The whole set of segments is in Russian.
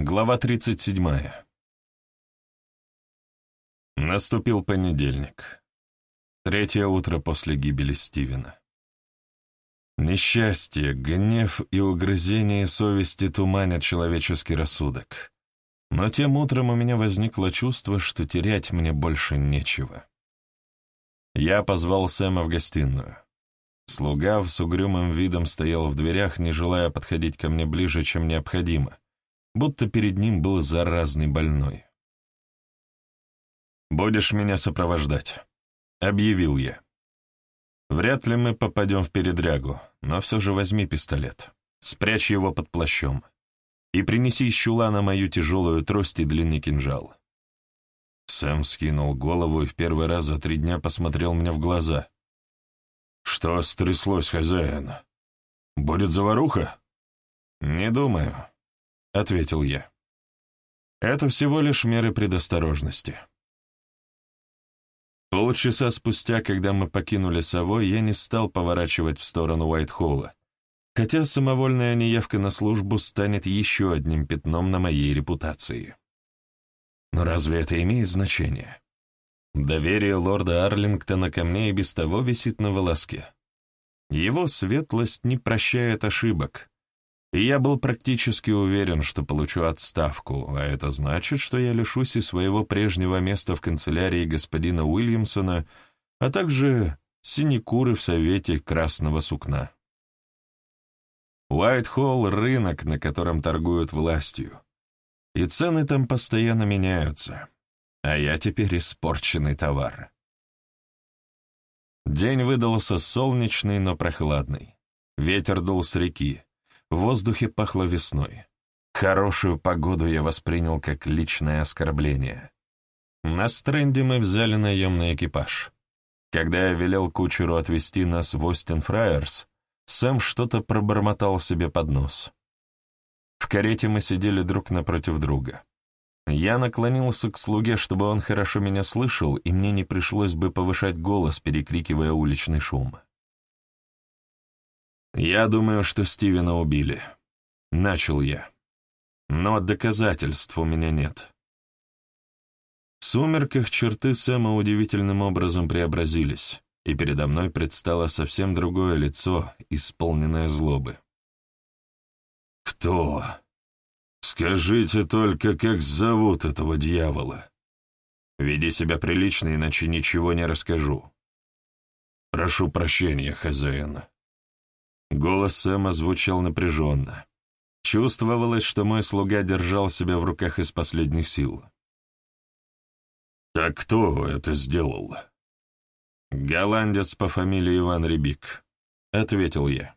Глава 37. Наступил понедельник. Третье утро после гибели Стивена. Несчастье, гнев и угрызение совести туманят человеческий рассудок. Но тем утром у меня возникло чувство, что терять мне больше нечего. Я позвал Сэма в гостиную. Слуга с угрюмым видом стоял в дверях, не желая подходить ко мне ближе, чем необходимо, будто перед ним был заразный больной. «Будешь меня сопровождать», — объявил я. «Вряд ли мы попадем в передрягу, но все же возьми пистолет, спрячь его под плащом и принеси из чулана мою тяжелую трость и длинный кинжал». Сэм скинул голову и в первый раз за три дня посмотрел мне в глаза. «Что стряслось, хозяин? Будет заваруха?» «Не думаю», — ответил я. «Это всего лишь меры предосторожности». Полчаса спустя, когда мы покинули Совой, я не стал поворачивать в сторону Уайтхолла, хотя самовольная неявка на службу станет еще одним пятном на моей репутации. Но разве это имеет значение? Доверие лорда Арлингтона ко мне и без того висит на волоске. Его светлость не прощает ошибок, и я был практически уверен, что получу отставку, а это значит, что я лишусь и своего прежнего места в канцелярии господина Уильямсона, а также синекуры в Совете Красного Сукна. Уайт-Холл — рынок, на котором торгуют властью, и цены там постоянно меняются, а я теперь испорченный товар. День выдался солнечный, но прохладный. Ветер дул с реки, в воздухе пахло весной. Хорошую погоду я воспринял как личное оскорбление. На стренде мы взяли наемный экипаж. Когда я велел кучеру отвезти нас в Остин Фраерс, Сэм что-то пробормотал себе под нос. В карете мы сидели друг напротив друга. Я наклонился к слуге, чтобы он хорошо меня слышал, и мне не пришлось бы повышать голос, перекрикивая уличный шум. «Я думаю, что Стивена убили. Начал я. Но доказательств у меня нет». В сумерках черты Сэма удивительным образом преобразились, и передо мной предстало совсем другое лицо, исполненное злобы. «Кто? Скажите только, как зовут этого дьявола? Веди себя прилично, иначе ничего не расскажу. Прошу прощения, хозяин». Голос Сэма звучал напряженно. Чувствовалось, что мой слуга держал себя в руках из последних сил. «Так кто это сделал?» «Голландец по фамилии Иван Рябик», — ответил я.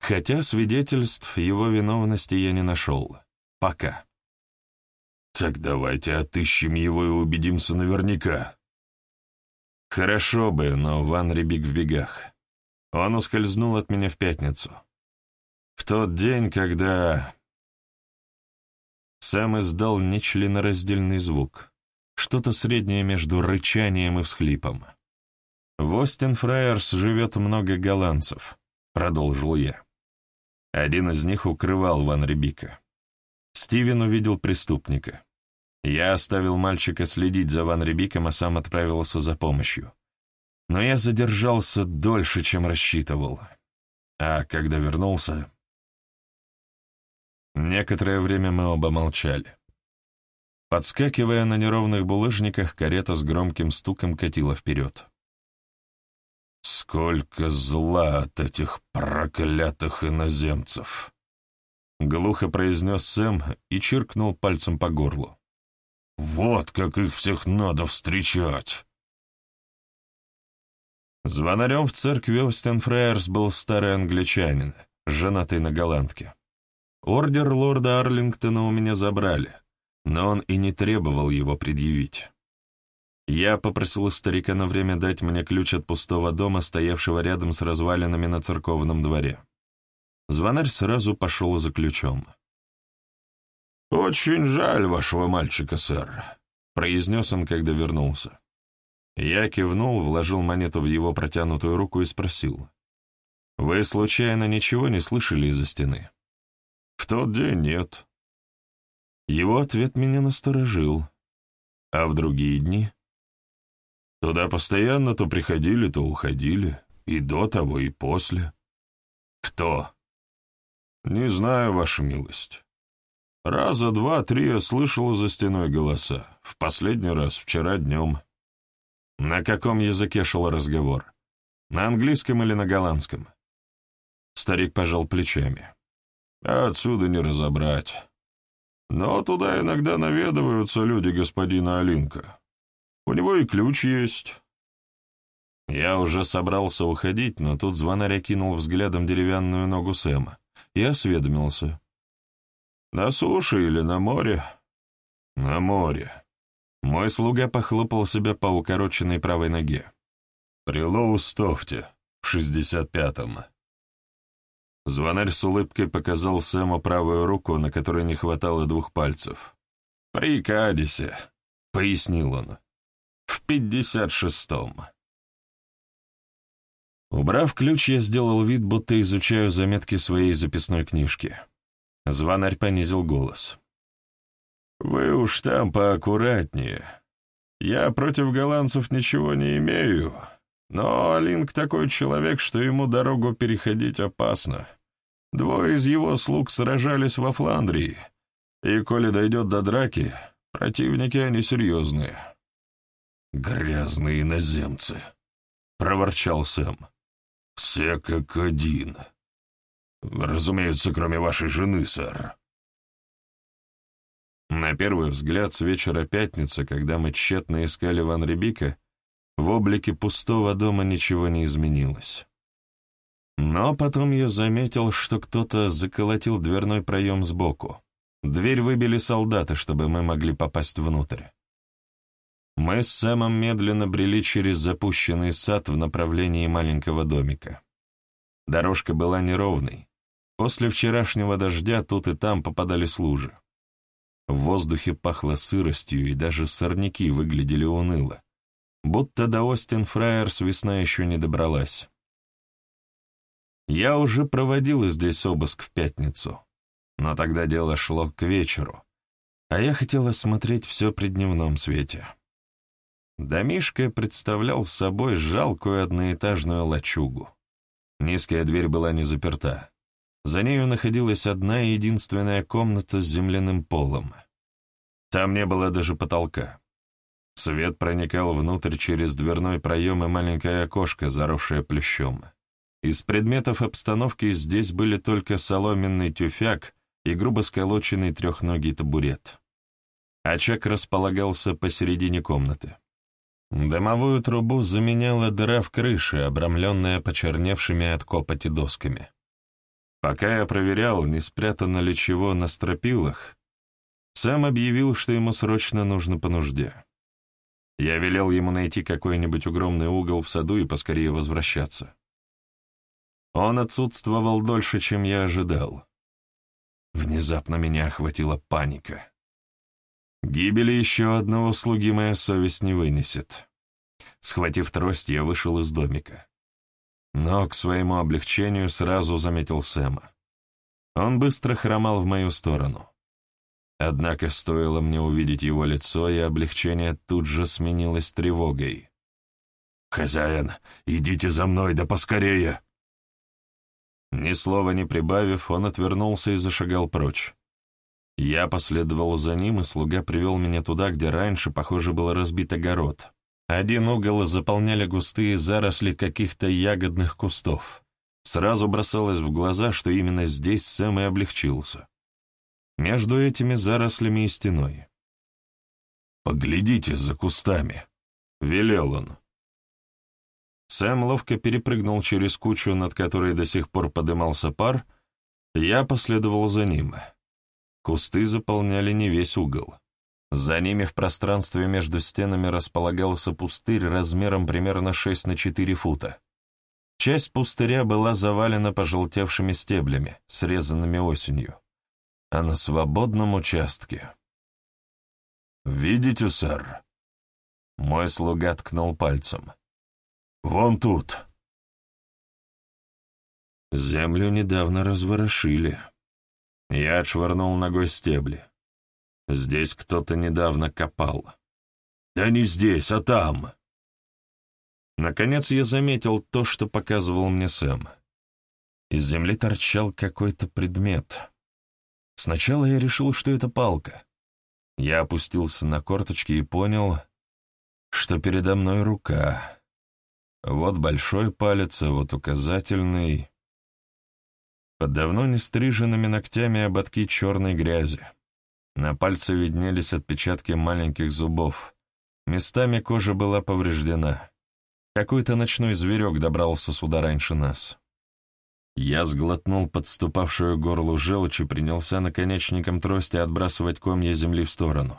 Хотя свидетельств его виновности я не нашел. Пока. «Так давайте отыщем его и убедимся наверняка». «Хорошо бы, но Ван Рябик в бегах. Он ускользнул от меня в пятницу. В тот день, когда... Сэм издал нечленораздельный звук, что-то среднее между рычанием и всхлипом. «В Остин Фраерс живет много голландцев», — продолжил я. Один из них укрывал Ван Рибика. Стивен увидел преступника. Я оставил мальчика следить за Ван Рибиком, а сам отправился за помощью но я задержался дольше, чем рассчитывал. А когда вернулся... Некоторое время мы оба молчали. Подскакивая на неровных булыжниках, карета с громким стуком катила вперед. «Сколько зла от этих проклятых иноземцев!» Глухо произнес Сэм и чиркнул пальцем по горлу. «Вот как их всех надо встречать!» Звонарем в церкви Остенфрейерс был старый англичанин, женатый на голландке. Ордер лорда Арлингтона у меня забрали, но он и не требовал его предъявить. Я попросил старика на время дать мне ключ от пустого дома, стоявшего рядом с развалинами на церковном дворе. Звонарь сразу пошел за ключом. «Очень жаль вашего мальчика, сэр», — произнес он, когда вернулся. Я кивнул, вложил монету в его протянутую руку и спросил. «Вы, случайно, ничего не слышали из-за стены?» «В тот день нет». Его ответ меня насторожил. А в другие дни? Туда постоянно то приходили, то уходили. И до того, и после. Кто? Не знаю, ваша милость. Раза два-три я слышал за стеной голоса. В последний раз, вчера днем. На каком языке шел разговор? На английском или на голландском? Старик пожал плечами. Отсюда не разобрать. Но туда иногда наведываются люди господина Алинка. У него и ключ есть. Я уже собрался уходить, но тут звонарь окинул взглядом деревянную ногу Сэма и осведомился. «На суше или на море?» «На море». Мой слуга похлопал себя по укороченной правой ноге. «При Лоустофте, в шестьдесят пятом». Звонарь с улыбкой показал Сэму правую руку, на которой не хватало двух пальцев. «При Кадисе», — пояснил он, — «в пятьдесят шестом». Убрав ключ, я сделал вид, будто изучаю заметки своей записной книжки. Звонарь понизил голос. «Вы уж там поаккуратнее. Я против голландцев ничего не имею, но Алинк такой человек, что ему дорогу переходить опасно. Двое из его слуг сражались во Фландрии, и, коли дойдет до драки, противники они серьезные». «Грязные иноземцы», — проворчал Сэм. «Все как один. Разумеется, кроме вашей жены, сэр». На первый взгляд, с вечера пятницы, когда мы тщетно искали Ван Рибика, в облике пустого дома ничего не изменилось. Но потом я заметил, что кто-то заколотил дверной проем сбоку. Дверь выбили солдаты, чтобы мы могли попасть внутрь. Мы с Сэмом медленно брели через запущенный сад в направлении маленького домика. Дорожка была неровной. После вчерашнего дождя тут и там попадались лужи. В воздухе пахло сыростью, и даже сорняки выглядели уныло, будто до Остин-Фраерс весна еще не добралась. Я уже проводил здесь обыск в пятницу, но тогда дело шло к вечеру, а я хотел осмотреть все при дневном свете. Домишко представлял собой жалкую одноэтажную лачугу. Низкая дверь была не заперта. За нею находилась одна единственная комната с земляным полом. Там не было даже потолка. Свет проникал внутрь через дверной проем и маленькое окошко, заросшее плющом. Из предметов обстановки здесь были только соломенный тюфяк и грубо сколоченный трехногий табурет. Очаг располагался посередине комнаты. Дымовую трубу заменяла дыра в крыше, обрамленная почерневшими от копоти досками. Пока я проверял, не спрятано ли чего на стропилах, сам объявил, что ему срочно нужно по нужде. Я велел ему найти какой-нибудь укромный угол в саду и поскорее возвращаться. Он отсутствовал дольше, чем я ожидал. Внезапно меня охватила паника. Гибели еще одного слуги моя совесть не вынесет. Схватив трость, я вышел из домика. Но к своему облегчению сразу заметил Сэма. Он быстро хромал в мою сторону. Однако стоило мне увидеть его лицо, и облегчение тут же сменилось тревогой. «Хозяин, идите за мной, да поскорее!» Ни слова не прибавив, он отвернулся и зашагал прочь. Я последовал за ним, и слуга привел меня туда, где раньше, похоже, был разбит огород. Один угол заполняли густые заросли каких-то ягодных кустов. Сразу бросалось в глаза, что именно здесь Сэм и облегчился. Между этими зарослями и стеной. «Поглядите за кустами», — велел он. Сэм ловко перепрыгнул через кучу, над которой до сих пор подымался пар, я последовал за ним. Кусты заполняли не весь угол. За ними в пространстве между стенами располагался пустырь размером примерно 6 на 4 фута. Часть пустыря была завалена пожелтевшими стеблями, срезанными осенью. А на свободном участке... «Видите, сэр?» Мой слуга ткнул пальцем. «Вон тут». Землю недавно разворошили. Я отшвырнул ногой стебли. Здесь кто-то недавно копал. Да не здесь, а там. Наконец я заметил то, что показывал мне Сэм. Из земли торчал какой-то предмет. Сначала я решил, что это палка. Я опустился на корточки и понял, что передо мной рука. Вот большой палец, а вот указательный. Под давно не стриженными ногтями ободки черной грязи. На пальце виднелись отпечатки маленьких зубов. Местами кожа была повреждена. Какой-то ночной зверек добрался сюда раньше нас. Я сглотнул подступавшую горлу желчь и принялся наконечником трости отбрасывать комья земли в сторону.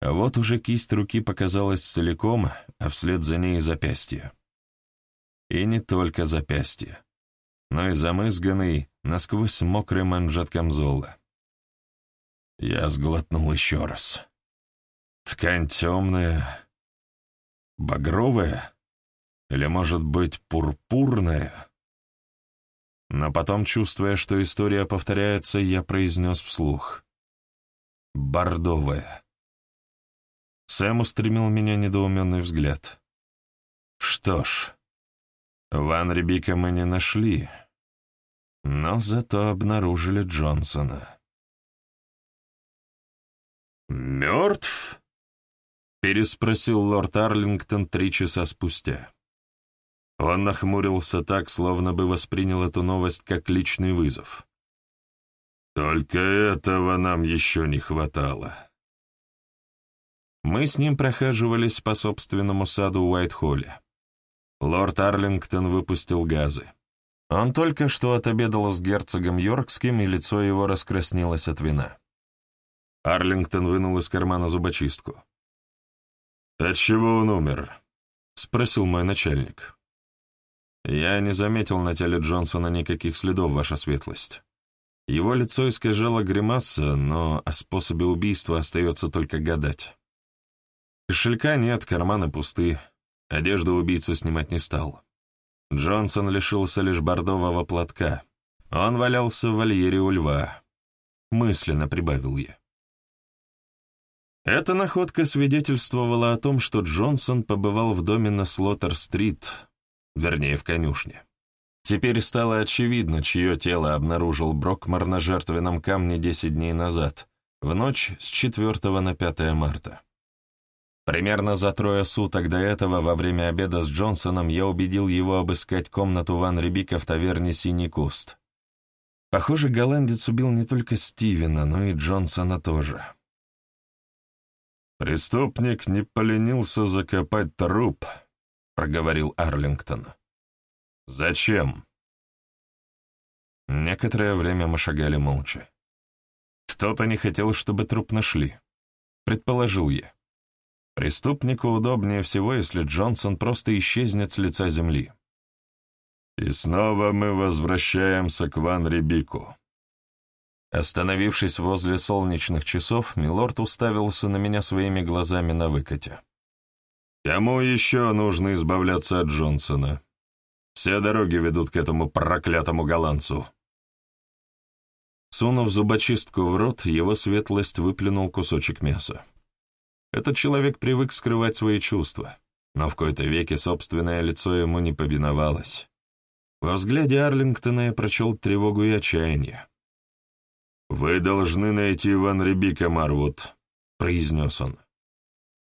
А вот уже кисть руки показалась целиком, а вслед за ней и запястье. И не только запястье, но и замызганный, насквозь мокрый манжет камзола. Я сглотнул еще раз. Ткань темная, багровая, или, может быть, пурпурная? Но потом, чувствуя, что история повторяется, я произнес вслух. «Бордовая». Сэм устремил меня недоуменный взгляд. «Что ж, Ван Рибика мы не нашли, но зато обнаружили Джонсона». «Мертв?» — переспросил лорд Арлингтон три часа спустя. Он нахмурился так, словно бы воспринял эту новость как личный вызов. «Только этого нам еще не хватало». Мы с ним прохаживались по собственному саду Уайт-Холле. Лорд Арлингтон выпустил газы. Он только что отобедал с герцогом Йоркским, и лицо его раскраснелось от вина. Арлингтон вынул из кармана зубочистку. «От чего он умер?» — спросил мой начальник. Я не заметил на теле Джонсона никаких следов, ваша светлость. Его лицо искажало гримаса, но о способе убийства остается только гадать. Кошелька нет, карманы пусты. Одежду убийцу снимать не стал. Джонсон лишился лишь бордового платка. Он валялся в вольере у льва. Мысленно прибавил я. Эта находка свидетельствовала о том, что Джонсон побывал в доме на Слоттер-стрит, вернее, в конюшне. Теперь стало очевидно, чье тело обнаружил Брокмар на жертвенном камне 10 дней назад, в ночь с 4 на 5 марта. Примерно за трое суток до этого, во время обеда с Джонсоном, я убедил его обыскать комнату Ван Рибика в таверне «Синий куст». Похоже, голландец убил не только Стивена, но и Джонсона тоже. Преступник не поленился закопать труп, — проговорил Арлингтон. «Зачем?» Некоторое время мы шагали молча. Кто-то не хотел, чтобы труп нашли. Предположил я. Преступнику удобнее всего, если Джонсон просто исчезнет с лица земли. И снова мы возвращаемся к Ван Рибику. Остановившись возле солнечных часов, Милорд уставился на меня своими глазами на выкате. Кому еще нужно избавляться от Джонсона? Все дороги ведут к этому проклятому голландцу. Сунув зубочистку в рот, его светлость выплюнул кусочек мяса. Этот человек привык скрывать свои чувства, но в кои-то веке собственное лицо ему не повиновалось. Во взгляде Арлингтона я прочел тревогу и отчаяние. «Вы должны найти Ван Рибика, Марвуд», — произнес он.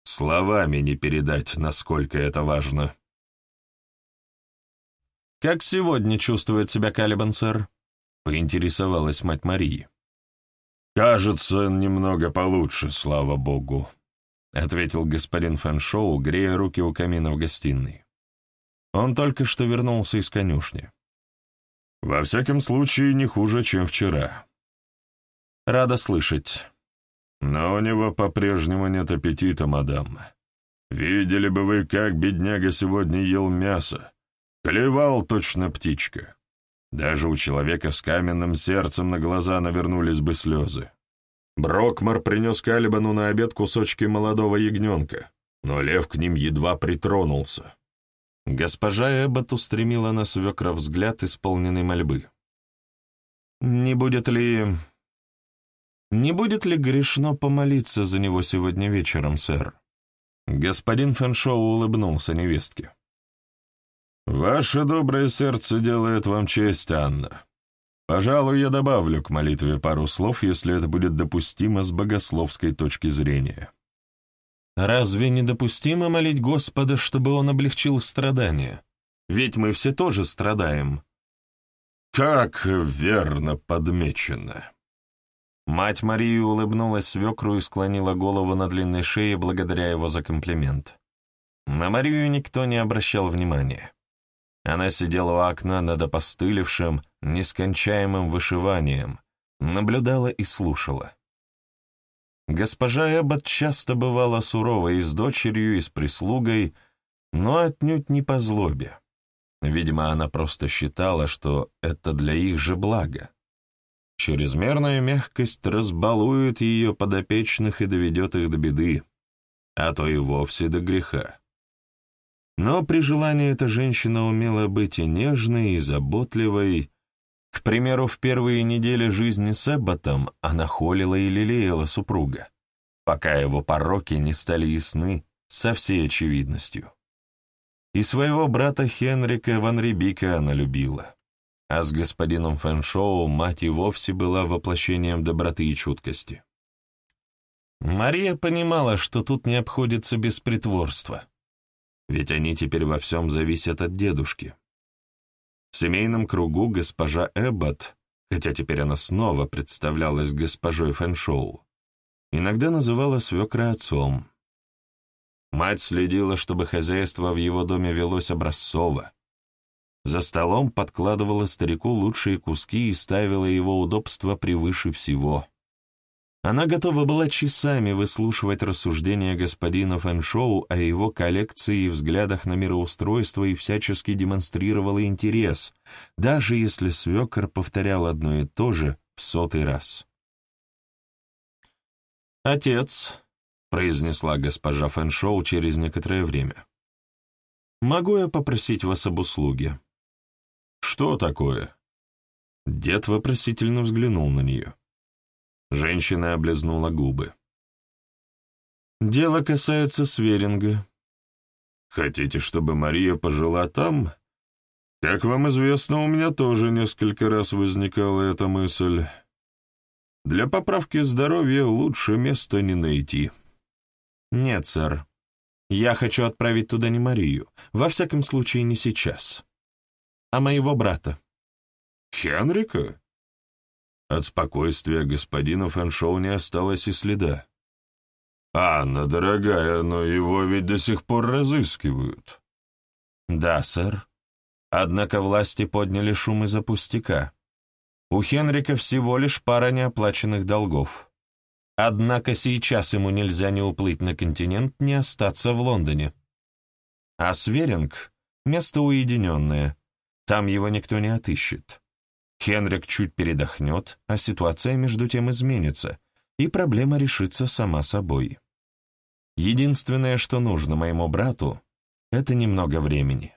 Словами не передать, насколько это важно. «Как сегодня чувствует себя Калибан, сэр?» — поинтересовалась мать Марии. «Кажется, немного получше, слава богу», — ответил господин Фэншоу, грея руки у камина в гостиной. Он только что вернулся из конюшни. «Во всяком случае, не хуже, чем вчера». «Рада слышать. Но у него по-прежнему нет аппетита, мадам. Видели бы вы, как бедняга сегодня ел мясо. Клевал точно птичка. Даже у человека с каменным сердцем на глаза навернулись бы слезы. Брокмар принес Калибану на обед кусочки молодого ягненка, но лев к ним едва притронулся. Госпожа Эббот устремила на свекра взгляд, исполненный мольбы. «Не будет ли Не будет ли грешно помолиться за него сегодня вечером, сэр? Господин Фэншоу улыбнулся невестке. «Ваше доброе сердце делает вам честь, Анна. Пожалуй, я добавлю к молитве пару слов, если это будет допустимо с богословской точки зрения». «Разве недопустимо молить Господа, чтобы Он облегчил страдания? Ведь мы все тоже страдаем». «Как верно подмечено!» Мать Марии улыбнулась свекру и склонила голову на длинной шее, благодаря его за комплимент. На Марию никто не обращал внимания. Она сидела у окна над опостылевшим, нескончаемым вышиванием, наблюдала и слушала. Госпожа Эббот часто бывала суровой и с дочерью, и с прислугой, но отнюдь не по злобе. Видимо, она просто считала, что это для их же блага. Чрезмерная мягкость разбалует ее подопечных и доведет их до беды, а то и вовсе до греха. Но при желании эта женщина умела быть и нежной, и заботливой. К примеру, в первые недели жизни с Эбботом она холила и лелеяла супруга, пока его пороки не стали ясны со всей очевидностью. И своего брата Хенрика Ван Рибика она любила а с господином Фэншоу мать и вовсе была воплощением доброты и чуткости. Мария понимала, что тут не обходится без притворства, ведь они теперь во всем зависят от дедушки. В семейном кругу госпожа Эббот, хотя теперь она снова представлялась госпожой Фэншоу, иногда называла свекра отцом. Мать следила, чтобы хозяйство в его доме велось образцово, за столом подкладывала старику лучшие куски и ставила его удобство превыше всего. Она готова была часами выслушивать рассуждения господина Фэншоу о его коллекции и взглядах на мироустройство и всячески демонстрировала интерес, даже если свекор повторял одно и то же в сотый раз. «Отец», — произнесла госпожа Фэншоу через некоторое время, — «могу я попросить вас об услуге?» «Что такое?» Дед вопросительно взглянул на нее. Женщина облизнула губы. «Дело касается Сверинга». «Хотите, чтобы Мария пожила там?» «Как вам известно, у меня тоже несколько раз возникала эта мысль. Для поправки здоровья лучше места не найти». «Нет, сэр. Я хочу отправить туда не Марию. Во всяком случае, не сейчас а моего брата». «Хенрика?» От спокойствия господина Фэншоу не осталось и следа. «Анна, дорогая, но его ведь до сих пор разыскивают». «Да, сэр. Однако власти подняли шум из-за пустяка. У Хенрика всего лишь пара неоплаченных долгов. Однако сейчас ему нельзя ни уплыть на континент, ни остаться в Лондоне. А Сверинг — место уединенное, там его никто не отыщет. Хенрик чуть передохнет, а ситуация между тем изменится, и проблема решится сама собой. Единственное, что нужно моему брату, это немного времени.